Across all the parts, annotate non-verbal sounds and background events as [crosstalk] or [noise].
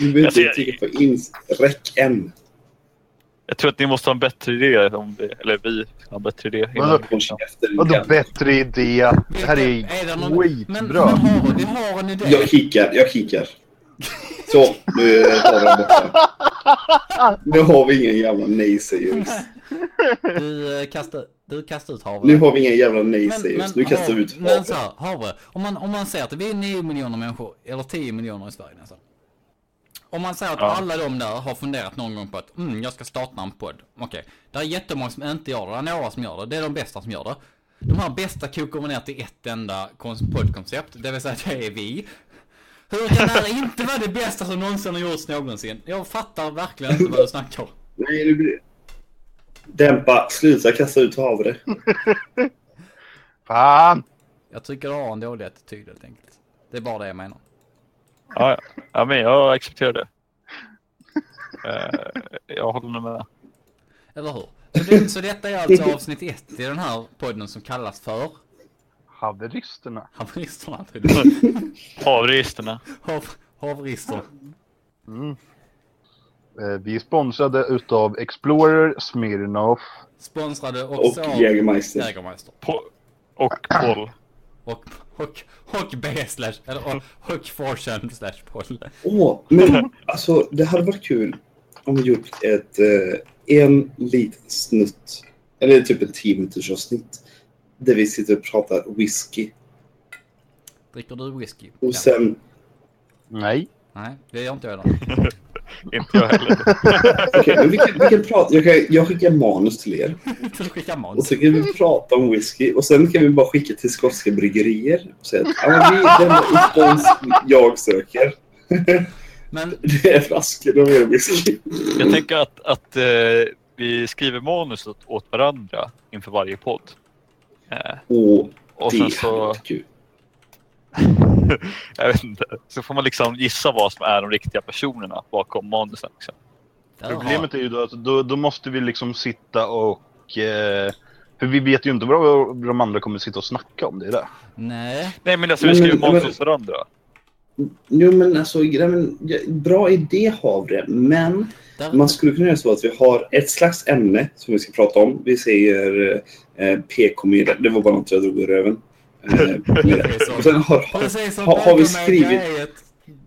Du behöver Alltså, inte jag- trycka på ins... Räck en. Jag tror att ni måste ha en bättre idé. Om det, eller vi har en bättre idé. Vadå? bättre idé? Det här är Men, skitbra. men har, vi- har en idé. Jag kickar, jag kickar. Så, nu tar vi den borta. Nu har vi ingen jävla nej-sayers. Du, eh, kastar, du kastar ut Havre. Nu har vi inga jävla nej-sayers. Nu kastar vi ut Men så här, Havre. Om man, om man säger att vi är 9 miljoner människor, eller 10 miljoner i Sverige nästan. Om man säger att Ja. alla de där har funderat någon gång på att mm, jag ska starta en podd. Okej, det är jättemånga som inte gör det. Det är några som gör det. Det är de bästa som gör det. De här bästa kokar man ner till ett enda poddkoncept. Det vill säga att det är vi. Hur kan det här inte vara det bästa som någonsin har gjorts någonsin? Jag fattar verkligen inte vad du snackar om. Nej, det blir... Dämpa, sluta kasta ut havre. Fan! Jag tycker du har en dålig attityd helt enkelt. Det är bara det jag menar. Ja, ja. ja, men jag accepterar det. Eh, jag håller med. Eller hur? Så, det, så detta är alltså avsnitt ett i den här podden som kallas för Haveristerna. Haveristerna tydligen. [laughs] Havreisterna. Hav, haverister. Mm. Eh, Vi är sponsrade utav Explorer, Smirnoff. Sponsrade också Och av Jägermeister. Jägermeister. Po- och Paul. Och, och, och B slash, eller och Fortune slash Paul. Åh, men alltså det hade varit kul om vi gjort ett, eh, en liten snutt, eller typ en 10 minuters avsnitt, där vi sitter och pratar whisky. Dricker du whisky? Och Ja. sen, Nej. Nej, det gör inte jag idag. [laughs] [laughs] Inte jag heller. [laughs] okej, men vi kan, vi kan prata, jag, kan, jag skickar manus till er. Du skickar Och så kan vi prata om whisky och sen kan vi bara skicka till skotska bryggerier och säga att ja, men vi är den respons jag söker. [laughs] Men Det är flaskor av er whisky. Jag tänker att, att eh, vi skriver manus åt, åt varandra inför varje podd. Eh, Och och det så, varit kul. [laughs] jag vet inte, så får man liksom gissa vad som är de riktiga personerna bakom manusen. Liksom. har- Problemet är ju då att då, då måste vi liksom sitta och... Eh, för vi vet ju inte vad de andra kommer sitta och snacka om. Det är det. Nej, Nej men alltså vi Men- skriver men- manus men- åt varandra. Jo men alltså, men, bra idé havre, men där, man skulle kunna göra så att vi har ett slags ämne som vi ska prata om. Vi säger eh, PK-media. Det var bara något jag drog ur röven. Eh, och sen har, har, har, har vi skrivit...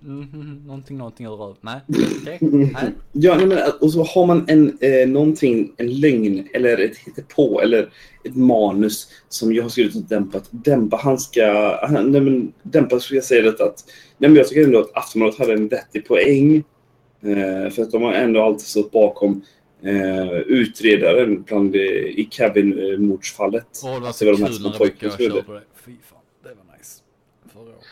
Mhm, någonting, någonting ur röv. Nej, okej. Nej. Ja, nej, men, och så har man en, eh, någonting, en lögn eller ett hittepå eller ett manus som jag har skrivit och dämpat. Dämpa, han ska... Han, nej, men, dämpa skulle jag säga det att... Nej, men jag tycker ändå att Aftonbladet hade en vettig poäng. Eh, för att de har ändå alltid stått bakom eh, utredaren bland, eh, i Kevin-mordsfallet. Åh, det var Att så det var de här små när pojkarna som gjorde körde på det. Fy fan, det var nice. Förra året.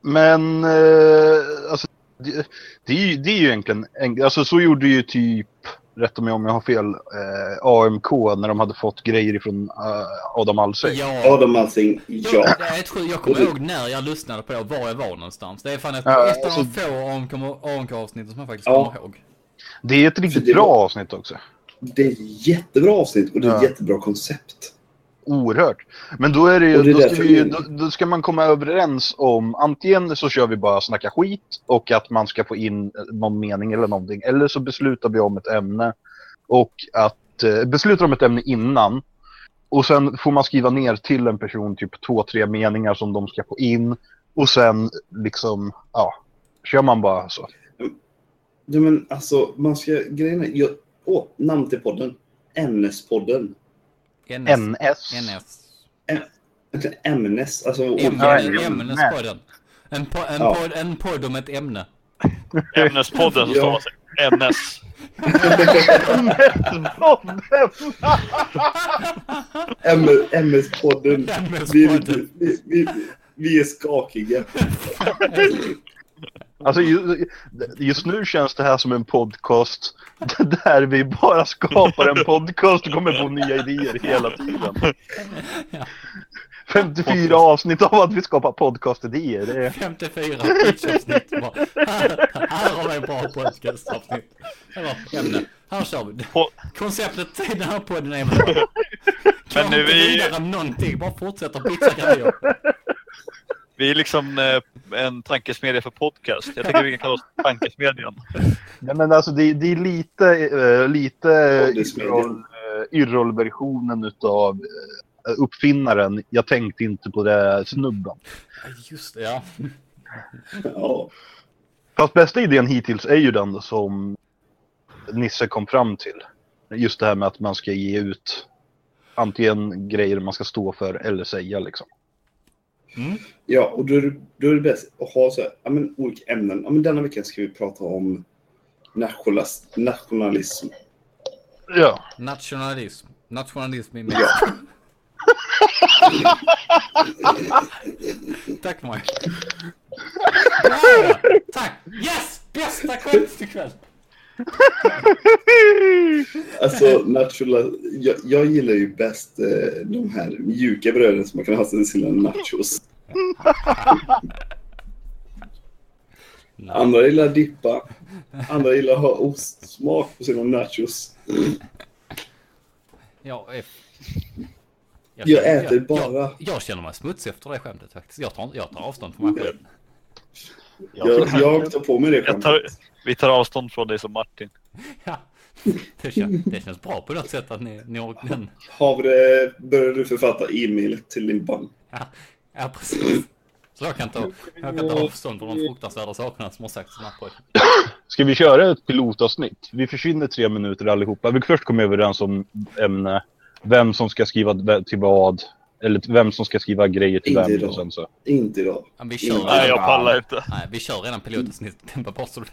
Men eh, alltså, det, det, är ju, det är ju egentligen... En, alltså så gjorde ju typ, rätta mig om jag har fel, eh, AMK när de hade fått grejer ifrån eh, Adam Alsing. Ja, Adam Alsing, ja. ja. Det är ett. Jag kommer ihåg när jag lyssnade på det, var jag var någonstans. Det är fan ett, Ja, ett av alltså- de få AMK-avsnitten som jag faktiskt Ja. kommer ihåg. Det är ett riktigt det bra var- avsnitt också. Det är ett jättebra avsnitt och det är ett Ja. jättebra koncept. Oerhört. Men då är det ju, det då, ska vi, då, då ska man komma överens om antingen så kör vi bara snacka skit och att man ska få in eh, någon mening eller någonting. Eller så beslutar vi om ett ämne och att eh, beslutar om ett ämne innan. Och sen får man skriva ner till en person typ två, tre meningar som de ska få in. Och sen liksom, ja, kör man bara så. Ja, men alltså, man ska... Grejen är... Jag, åh, namn till podden. NS-podden. NS. NS. NS. Inte Ämnes. Alltså... Ämnes, ämne. ämnespodden. En, po en, Ja. podd, en podd om ett ämne. Ämnespodden står det NS. M- MS-podden. Vi, vi, vi, vi är skakiga. [laughs] Alltså ju- just nu känns det här som en podcast [laughs] där vi bara skapar en podcast och kommer på nya idéer hela tiden. Ja. 54 avsnitt av att vi skapar podcastidéer. Det är... 54 pitchavsnitt. Här, här har vi en bra podcastavsnitt. Var ämne. Här kör vi. På, Konceptet i den här podden är bra. Men nu vi- vidare någonting, bara fortsätta pitcha grejer. Vi liksom eh, en tankesmedja för podcast. Jag tänker vi kan kalla oss Tankesmedjan. Nej, men alltså det, det är lite, eh, lite eh, Yrrol-versionen utav eh, uppfinnaren. Jag tänkte inte på det snubben. Just det, ja. Ja. Fast bästa idén hittills är ju den som Nisse kom fram till. Just det här med att man ska ge ut antingen grejer man ska stå för eller säga liksom. Ja, och då är, det, då är det bäst att ha så här, ja, men, olika ämnen. Ja, men denna vecka ska vi prata om nationalis, nationalism. Ja. Nationalism. Nationalism med. Ja. [laughs] Tack Mike. Bra! [laughs] Tack! Yes! Bästa skämt ikväll! Alltså, national, jag, jag gillar ju bäst eh, de här mjuka bröden som man kan ha till sina nachos. Andra gillar dippa. Andra gillar att ha ostsmak på sina nachos. Ja, Jag känner- äter bara. Jag, jag känner mig smutsig efter det skämtet faktiskt. Jag tar, jag tar avstånd från mig själv. Jag, jag tar på mig det Jag tar, skämtet. vi tar avstånd från dig som Martin. [laughs] Ja. Det, känns, det känns bra på något sätt att ni, ni har den. Havre, börjar du författa e-mail till din bank? Ja, ja precis. Så jag kan ta, jag kan ta avstånd från de fruktansvärda sakerna som har sagts i den här podden. [clears throat] Ska vi köra ett pilotavsnitt? Vi försvinner tre minuter allihopa. Vi först kommer överens om ämne. Vem som ska skriva till vad. Eller vem som ska skriva grejer till Inte vem. idag. Och sen så. Inte idag. Ja, vi kör Nej, Nej, jag redan, pallar inte. nej, vi kör redan pilotavsnittet. [laughs] Dämpa postulot.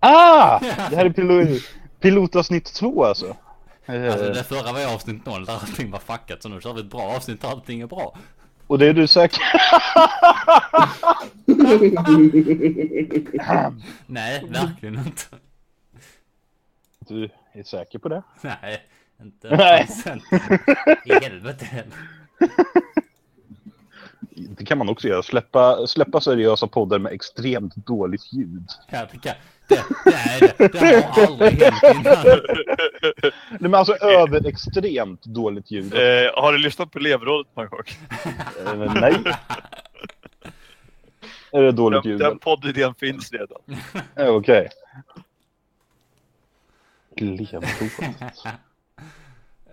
Ah! Det här är pilo pilotavsnitt två alltså. Alltså det förra var ju avsnitt noll där allting var fuckat. Så nu kör vi ett bra avsnitt där allting är bra. Och det är du säker? [laughs] Nej, verkligen inte. Du är säker på det? Nej, inte Nej. [laughs] I helvete heller. Det kan man också göra. Släppa, släppa seriösa poddar med extremt dåligt ljud. Ja, det, kan, det, nej, det, det har aldrig hänt innan. [laughs] Nej, men alltså över extremt dåligt ljud. Eh, har du lyssnat på elevrådet någon gång? Eh, nej. Är det dåligt ljud? den poddidén finns redan. [laughs] Eh, Okej. Elevrådet. [laughs]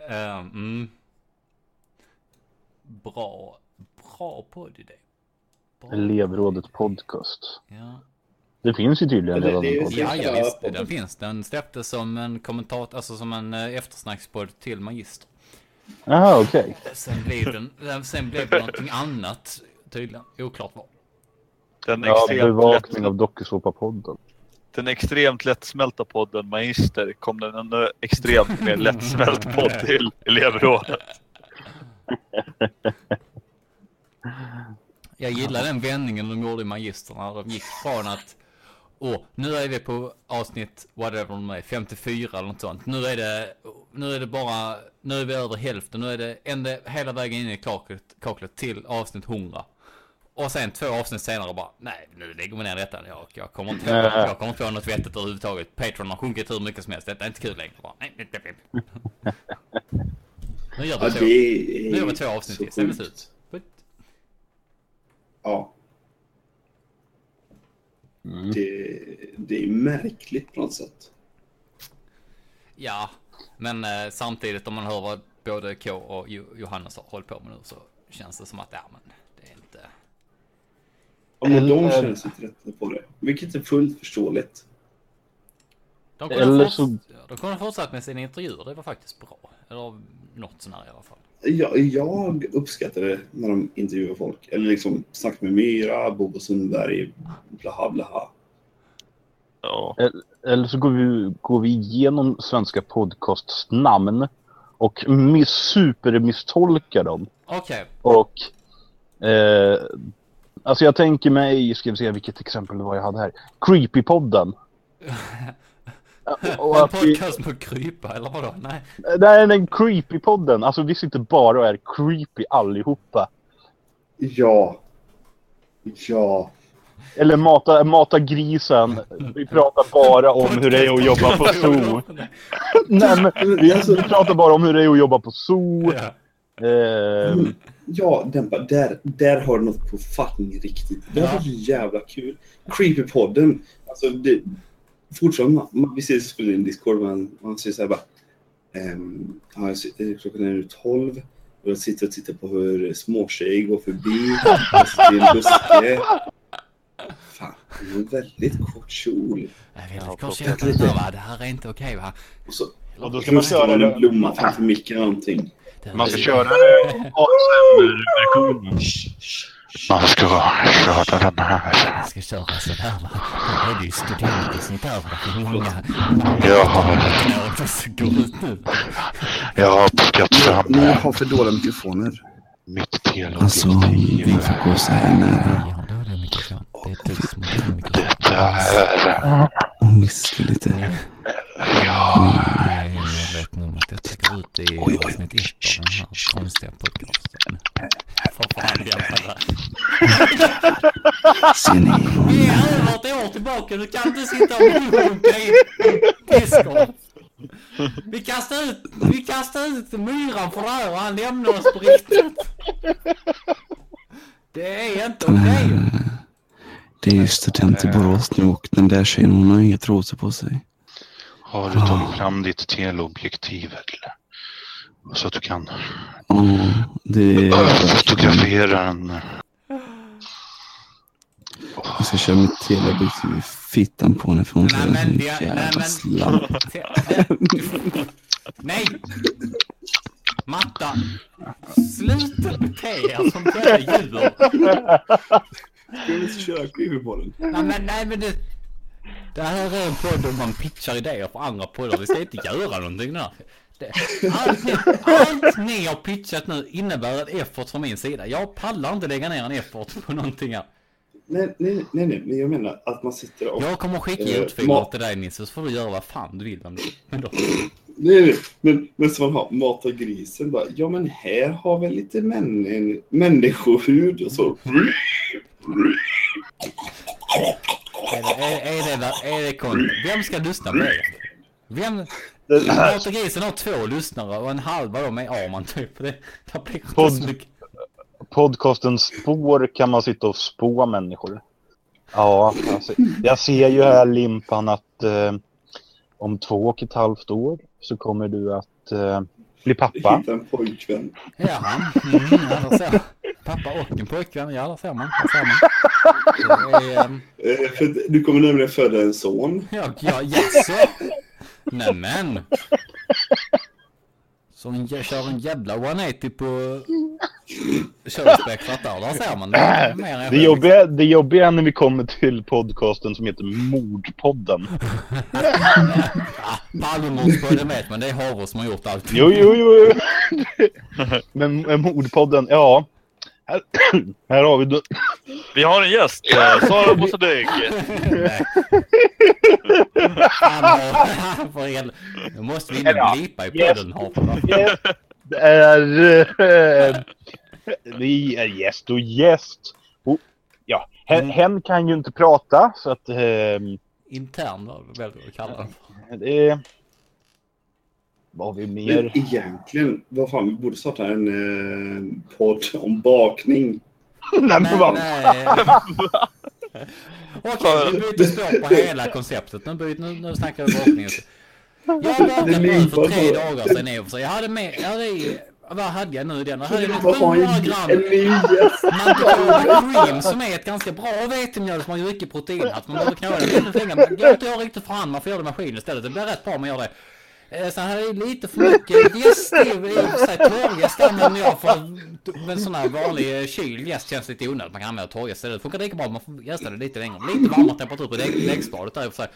Ehm, mm. Bra, bra poddidé. Elevrådet podcast. Ja. Det finns ju tydligen Det- redan det en podcast. Ja, ja visst, den finns. Den släpptes som en kommentat, alltså som en eh, eftersnackspodd till Magister. Jaha, okej. Sen blev, den, sen blev det någonting annat tydligen. Oklart vad. Den Ja, extremt, bevakning lätt, av dokusåpapodden. den extremt lättsmälta podden Magister kom den en extremt mer lättsmält podd till [laughs] elevrådet. Jag gillar den vändningen de gjorde i Magister när de gick från att Åh, nu är vi på avsnitt, whatever de är, 54 eller något sånt. Nu är det, nu är det bara, nu är vi över hälften. Nu är det ända, hela vägen in i kaklet, kaklet till avsnitt 100. Och sen två avsnitt senare bara, nej nu lägger vi ner detta. Jag, jag kommer inte Nej. jag kommer inte på något vettigt överhuvudtaget. Patreon har sjunkit hur mycket som helst. Detta är inte kul längre. Bara, nej, nej, nej. Nu gör Ja, vi så. det är Nu gör vi två avsnitt så till, sen är det slut. Ja. Mm. Det, det är märkligt på något sätt. Ja, men eh, samtidigt om man hör vad både K och Jo- Johannes har hållit på med nu så känns det som att, ja men det är inte... Ja, men de känner sig trötta på det. Vilket är fullt förståeligt. De kunde, Eller så- ja, de kunde fortsatt med sina intervjuer, det var faktiskt bra. Eller något sånär i alla fall. Jag, jag uppskattar det när de intervjuar folk. Eller liksom snackar med Myra, Bobo Sundberg, blaha blaha. Ja. Eller så går vi, går vi igenom svenska podcasts namn och miss, supermisstolkar dem. Okej, Och eh, alltså jag tänker mig, ska vi se vilket exempel det var jag hade här. Creepypodden. [laughs] [laughs] och en att vi, podcast med krypa eller vadå? Nej. nej, den Creepypodden. Alltså vi sitter bara och är creepy allihopa. Ja. Ja. Eller mata, mata grisen. Vi pratar bara om hur det är att jobba på zoo. [laughs] Nej, men vi, vi pratar bara om hur det är att jobba på zoo. Ja. Ehm, Ja, dämpa. Där, där har du något på fucking riktigt. Det Ja. var så jävla kul. Creepypodden. Alltså, det, fortfarande, vi ses spelar in Discord, men man säger så här bara. ehm, ja, klockan är nu 12 och jag sitter och tittar på hur småtjejer går förbi. Jag sitter i en buske. Fan, det är en väldigt kort kjol. Ja, inte på- köra nu va, det här är inte okej va? Och så och då ska man köra en det. blomma framför micken eller någonting. Det Man ska är- köra det ASMR-versionen. Man ska köra den här. Jag ska köra sådär va. Då är det ju studenter och sånt där va. Det är många... Ja. som går ut nu. Jag har plockat fram Ni har för dåliga mikrofoner. mitt Alltså, teleobjektiv. vi får gå så här nära Ja, då är det mikrofon. Det är du som har den mikrofonen. Detta är... och viska lite. Ja. Jag är medveten om att jag tänker ut i avsnitt ett av den här konstiga podcasten. För fan jävlar. Ser ni? Vi är över ett år tillbaka, du kan inte sitta och runka i Discord. Vi kastar ut, vi kastar ut myran för det här och han lämnar oss på riktigt. Det är inte okej. Det är ju student i Borås nu och den där tjejen hon har inget rosa på sig. Har du tagit fram ditt teleobjektiv eller? Så att du kan Ja, det är... fotografera den. Jag ska köra mitt teleobjektiv i fittan på henne för hon men en jävla slam. Nej! Matta! Sluta bete er som jävla djur! Ska vi köra creepypodden? Nej men, nej men det... Det här är en podd där man pitchar idéer för andra poddar. Vi ska inte göra någonting där. Det, allt, ni, allt ni har pitchat nu innebär ett effort från min sida. Jag pallar inte lägga ner en effort på någonting här. Nej, nej, nej, nej, men jag menar att man sitter och... Jag kommer skicka Eh, ljudfiler ma- till dig Nisse, så får du göra vad fan du vill med det. Men då, Nej, nej, men, men som man har mata grisen bara. Ja, men här har vi lite män, människohud och så. är det, är, är det, är det kon... Vem ska lyssna på er? Vem... Mata [clears throat] grisen har två lyssnare och en halv av dem är Arman typ. Det, det blir inte Podd. så mycket. Podcasten Spår kan man sitta och spå människor. Ja, alltså, jag ser ju här Limpan att eh, om två och ett halvt år så kommer du att eh, bli pappa. Hitta en pojkvän. Ja, mm, ja där ser. Pappa och en pojkvän, ja där ser man. Där ser man. Är, [laughs] Eh, för du kommer nämligen föda en son. ja, ja, jaså? Nämen. Som jä- kör en jävla 180 på körspektrat där, där ser man. Det mer Det jobbiga, det jobbiga är när vi kommer till podcasten som heter Mordpodden. [laughs] Palmemordspodden vet man, det är Havre som har gjort allt. Jo, jo, jo. [laughs] Men Mordpodden, ja. Här, [clears throat] här har vi... då- Vi har en gäst, eh, Sara Mossadegh. [laughs] Nej. Han har, för hel... Nu måste vi in och blipa i podden. Det är... eh, Vi är gäst och gäst. Och, ja, hen, hen kan ju inte prata så att... ehm, Intern var väl du kallar den. det. Vad har vi Men mer? egentligen, vad fan, vi borde starta en eh, podd om bakning. [laughs] Nej, men vad- nej. [laughs] Okej, vi byter spår på hela konceptet. Nu, byter, nu, nu snackar vi bakning. Jag bakade Det bröd för tre dagar sedan i och för sig. Jag hade med, jag hade i, vad hade jag nu i den? Jag hade Du med bara ha 700 en, gram. Manitoba cream som är ett ganska bra vetemjöl som har mycket proteinhalt. Man behöver knåda det lite länge. Men går inte jag riktigt för hand, man får göra det i maskin istället. Det blir rätt bra om man gör det. Eh, så Sen hade jag lite för mycket jäst i, i och för sig torrjäst använder jag för en sån här vanlig eh, kyld känns lite onödigt. Man kan använda torrjäst istället. Det funkar lika bra, om man jästar det lite längre. Lite varmare temperatur på däck- där i och för sig.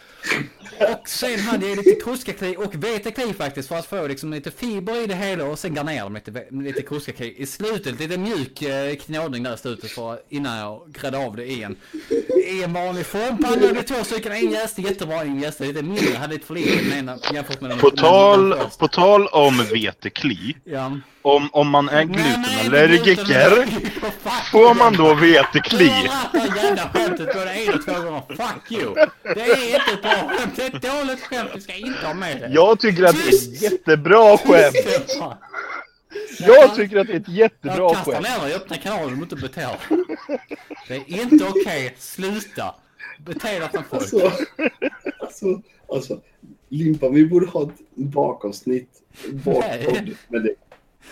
Och sen hade jag lite kruskakli och vetekli faktiskt för att få liksom lite fiber i det hela och sen garnera med lite, med lite kruskakli i slutet. Lite mjuk eh, knådning där i slutet för innan jag gräddade av det i en, i en vanlig formpanna. Det två stycken. En jäste jättebra, en jäste lite mindre. Jag hade lite för lite jämfört med den På den- tal, första. på tal om vetekli. Ja. Om, om man är glutenallergiker, får man då Du vetekli? det här jävla skämtet både en och två gånger. Fuck you! Det är inte ett bra skämt. Det är ett dåligt skämt. Du ska inte ha med det. Jag tycker att det är ett jättebra skämt. Jag tycker att det är ett jättebra Jag kastar skämt. ner dig i öppna kanaler om du inte beter. Det är inte okej. Sluta. Bete dig som folk. Alltså, alltså, alltså, Limpan, vi borde ha ett bakavsnitt, bakpodd med det.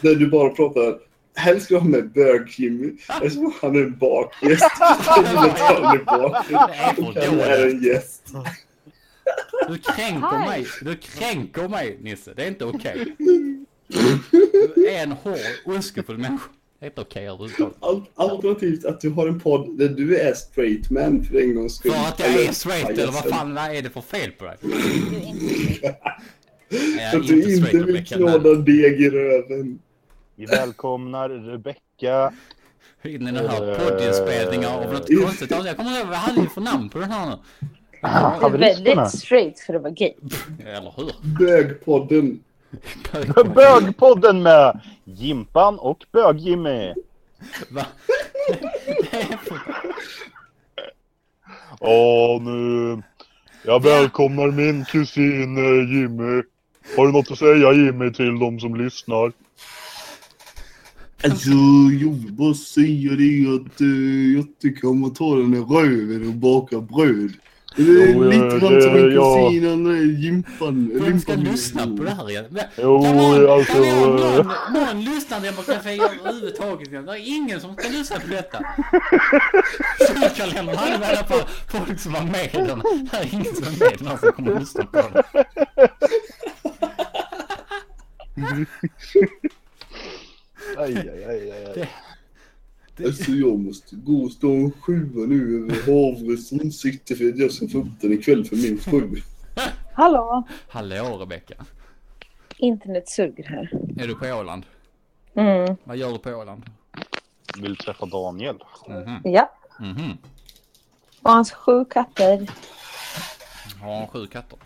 Där du bara pratar, helst ska du ha med bög-Jimmy, eftersom han är en bakgäst. [laughs] Han är bak. Det är han en gäst. Du kränker mig. Du kränker mig Nisse. Det är inte okej. [laughs] Du är en hård, ondskefull människa. Inte okej överhuvudtaget. Al- Alternativt att du har en podd där du är straight man för en gångs skull. För att jag Eller är straight eller vad fan vad är det för fel på dig? [laughs] Du är inte Jag För att du inte vill knåda deg i röven. Vi välkomnar Rebecca. In i den här poddinspelningen av något konstigt. Jag kommer ihåg vad hade vi för namn på den här nu? Väldigt straight för att vara gay. Eller hur? Bögpodden. Bögpodden med Jimpan och Bög-Jimmy. Va? [laughs] Åh, nu... Jag välkomnar min kusin eh, Jimmy. Har du något att säga Jimmy till de som lyssnar? Alltså, jag vill bara säga det att uh, jag tycker om att ta den där röven och baka bröd. Grann som min ja. kusin, han är Jimpan. Vem ska lyssna på det här igen? Men, Jo, kan någon, alltså, kan ha eh, någon, någon lyssnardemokrati överhuvudtaget? igen? Det är ingen som ska lyssna på detta. Julkalendern hade alla fall folk som var med i den. Det är ingen som är med i den här som kommer att lyssna på den. Aj, aj, aj, aj, aj. Alltså jag måste gå och stå en sjua nu över Havres ansikte för att jag ska få upp den ikväll för min fru. [laughs] Hallå! Hallå Rebecka. Internet suger här. Är du på Åland? Mm. Vad gör du på Åland? Vill träffa Daniel. Mhm. Ja. Mhm. Och hans sju katter. Har han sju katter?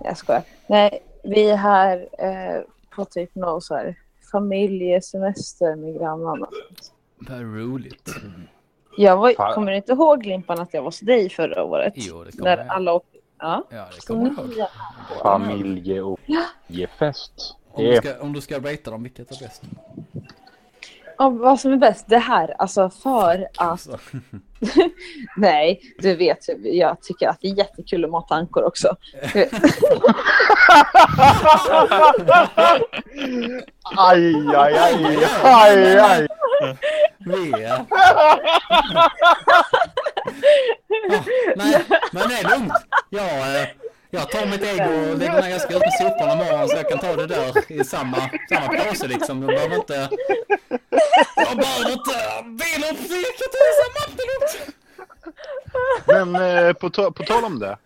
Jag skojar. Nej, vi är här eh, på typ någon så här familjesemester med grannarna. Vad roligt. Jag var, Fan. kommer du inte ihåg Limpan att jag var hos dig förra året? Jo, det kommer När jag alla åkte. Ja. Ja, det kommer jag ihåg. ja. Familje och gefest. Om du, ska, om du ska rata dem, vilket är bäst? Och vad som är bäst, det här, alltså för att, Alltså, [laughs] nej, du vet, jag tycker att det är jättekul att mata ankor också. Aj, aj, aj, aj, aj. är... Ja, nej, men det är lugnt. Jag, eh, jag tar mitt ägg och lägger ner, jag ska ut med soporna imorgon så jag kan ta det där i samma, samma påse liksom. Jag behöver inte... Jag behöver inte i samma produkt. Men eh, på, ta på tal om det. Eh,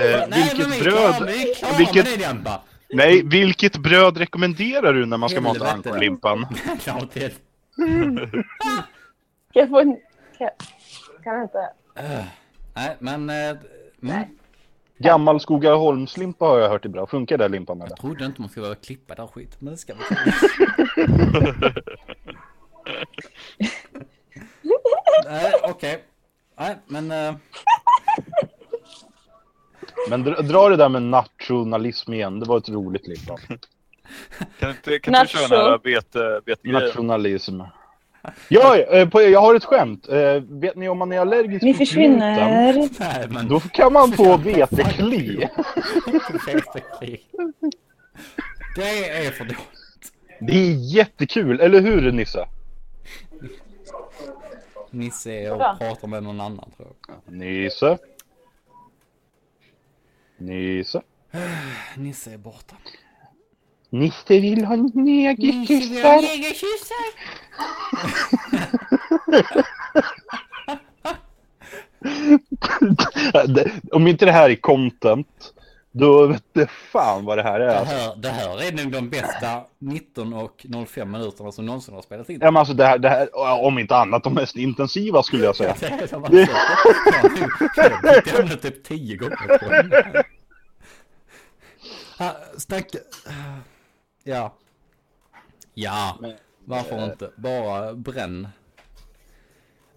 Nej, men vilket vi är klara, bröd... vi är klara vilket- med det Jampa. Nej, vilket bröd rekommenderar du när man ska mata Helvete. ankorlimpan? Klart [laughs] det. Kan [laughs] jag få en... Kan, kan jag inte? Nej, men... eh, Mm. Gammal Skogaholmslimpa har jag hört är bra. Funkar det limpan eller? Jag trodde inte man skulle behöva klippa där skit, men det ska vi. [laughs] Nej, okej. Nej, men... eh, Men dra, dra det där med nationalism igen. Det var ett roligt limpa. Kan inte, kan inte du köra den här bete, betegrejen? Nationalism. Ja, eh, på, jag har ett skämt. Eh, vet ni om man är allergisk Ni mot gluten, försvinner. nej, men... Då kan man få vetekli. Det är för dåligt. Det är jättekul, eller hur Nisse? Nisse är och pratar med någon annan tror jag. Nisse? Nisse? [sighs] Nisse är borta. Nisse vill ha negerkyssar. negerkyssar! [laughs] Det- Om inte det här är content, då vet det fan vad det här är. Det Alltså. här, det här är nog de bästa 19 och 05 minuterna som någonsin har spelat in. Ja, men alltså det här, det här, om inte annat, de mest intensiva skulle jag säga. [laughs] Det är som att jag har typ 10 gånger. Ah, Snack... Ja. Ja, varför inte? Bara bränn.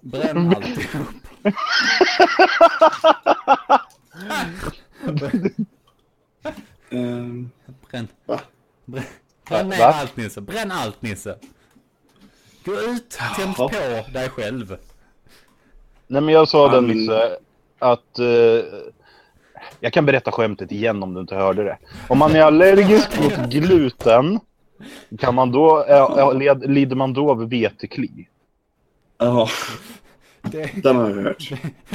Bränn [laughs] alltihop. [laughs] Ehm, Bränn. Va? Bränn. Bränn ner Va? allt Nisse, bränn allt Nisse. Gå ut, tänd Jaha. på dig själv. Nej men jag sa Ja, den Nisse, att... eh, jag kan berätta skämtet igen om du inte hörde det. Om man är allergisk mot gluten, kan man då, ja, ja, led, lider man då av vetekli? Ja, Det, den har jag hört.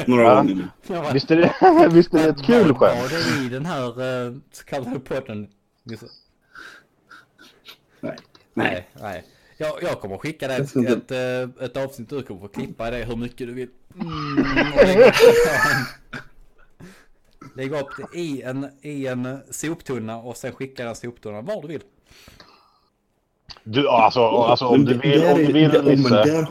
Några [laughs] Ja. gånger nu. Visst är det, visst är det ett kul skämt? det i den här eh, så kallade podden? Nej. Nej, nej. Jag, jag kommer skicka dig ett, ett, ett avsnitt du kommer få klippa det hur mycket du vill. Mm. [laughs] Lägg upp det i en, i en soptunna och sen skicka den soptunnan var du vill. Du, alltså, alltså om du vill, om du vill Nisse.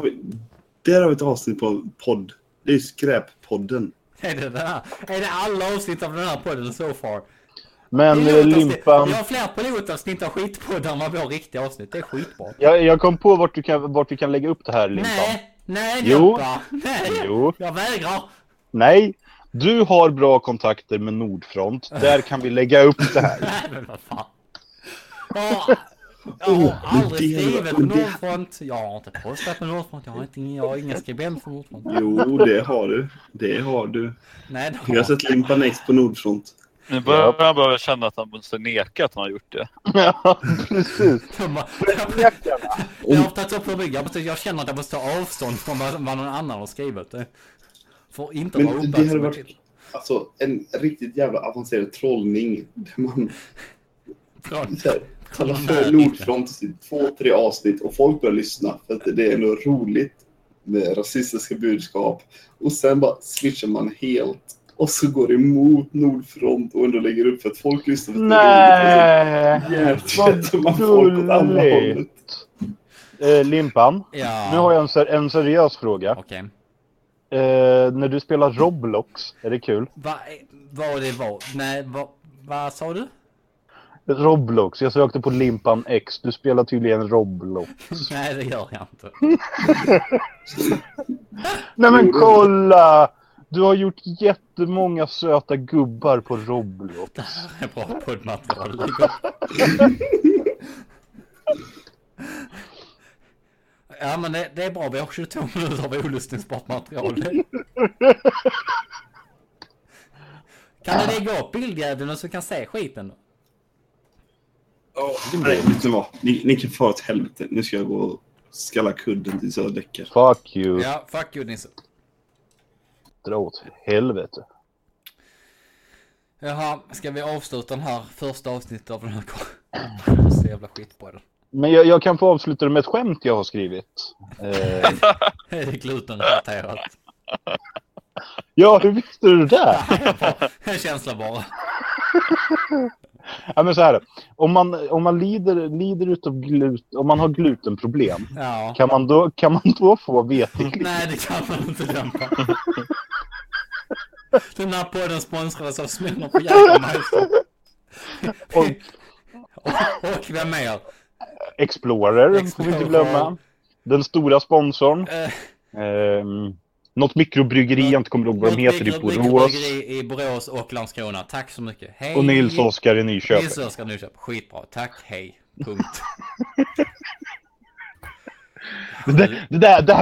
Där, har vi, har vi ett avsnitt på podd. Det är ju skräppodden. Är det, är det alla avsnitt av den här podden so far? Men eh, Limpan, Jag har fler pilotavsnitt av skitpoddar än vad vår riktiga avsnitt. Det är skitbra. jag, jag kom på vart, du kan, vart vi kan lägga upp det här Limpan. Nej, nej Jo. Nej, Jo. jag vägrar. Nej, du har bra kontakter med Nordfront. Där kan vi lägga upp det här. [laughs] Nej men vad fan. [laughs] jag har aldrig det- skrivit på Nordfront. Jag har inte postat på Nordfront. Jag har, inte, jag har ingen skribent på Nordfront. Jo, det har du. Det har du. Nej, det Vi har sett Limpan X på Nordfront. Nu börjar han börja känna att han måste neka att han har gjort det. [laughs] Ja, precis. [laughs] har- Jag har tagit upp mycket. Jag, jag känner att jag måste ta avstånd från vad, någon annan har skrivit. Det får inte vara Men det hade uppmärksamhet. varit alltså, en riktigt jävla avancerad trollning. Där man Från- kallar för Nordfront två, tre avsnitt och folk börjar lyssna för att det är nog roligt med rasistiska budskap. Och sen bara switchar man helt och så går det emot Nordfront och ändå lägger upp för att folk lyssnar. För att Nej, det är roligt. Jävligt man folk åt andra gulligt. hållet. Eh, Limpan, Ja. nu har jag en, ser- en seriös fråga. Okej. Eh, när du spelar Roblox, är det kul? Va, vad det var? Nej, vad, vad sa du? Roblox, jag sökte på Limpan X. Du spelar tydligen Roblox. [laughs] Nej, det gör jag inte. [laughs] Nej men kolla! Du har gjort jättemånga söta gubbar på Roblox. Det här är bra poddmaterial. Ja, men det, det är bra. Vi har 22 minuter av olyssningsbart material. Kan du lägga upp bildjäveln så vi kan se skiten? då? Ja, nej, vet ni vad? Ni, ni kan fara åt helvete. Nu ska jag gå och skalla kudden tills jag läcker. Fuck you. Ja, fuck you Nisse. Dra åt helvete. Jaha, ska vi avsluta den här första avsnittet av den här [laughs] Så jävla skit på det. Men jag, jag kan få avsluta det med ett skämt jag har skrivit. Eh, [laughs] Det är glutenrelaterat. ja, hur visste du det där? [laughs] En känsla bara. Ja, men så här. Om man, om man lider, lider utav glut, om man har glutenproblem, Ja. kan man då, kan man då få veteklipp? [laughs] Nej, det kan man inte dämpa. [laughs] Den här podden sponsrades av Smirnoff på Jägermeister. [laughs] Och Och, och vem mer? Explorer, får vi inte glömma. Den stora sponsorn. Eh, Ehm, något mikrobryggeri, jag inte kommer ihåg vad de heter, i Borås. mikrobryggeri i Borås och Landskrona. Tack så mycket. Hej. Och Nils Oskar i Nyköping. Nils Oskar Nyköping. Skitbra. Tack. Hej. Punkt. [laughs] Det, det, där, det här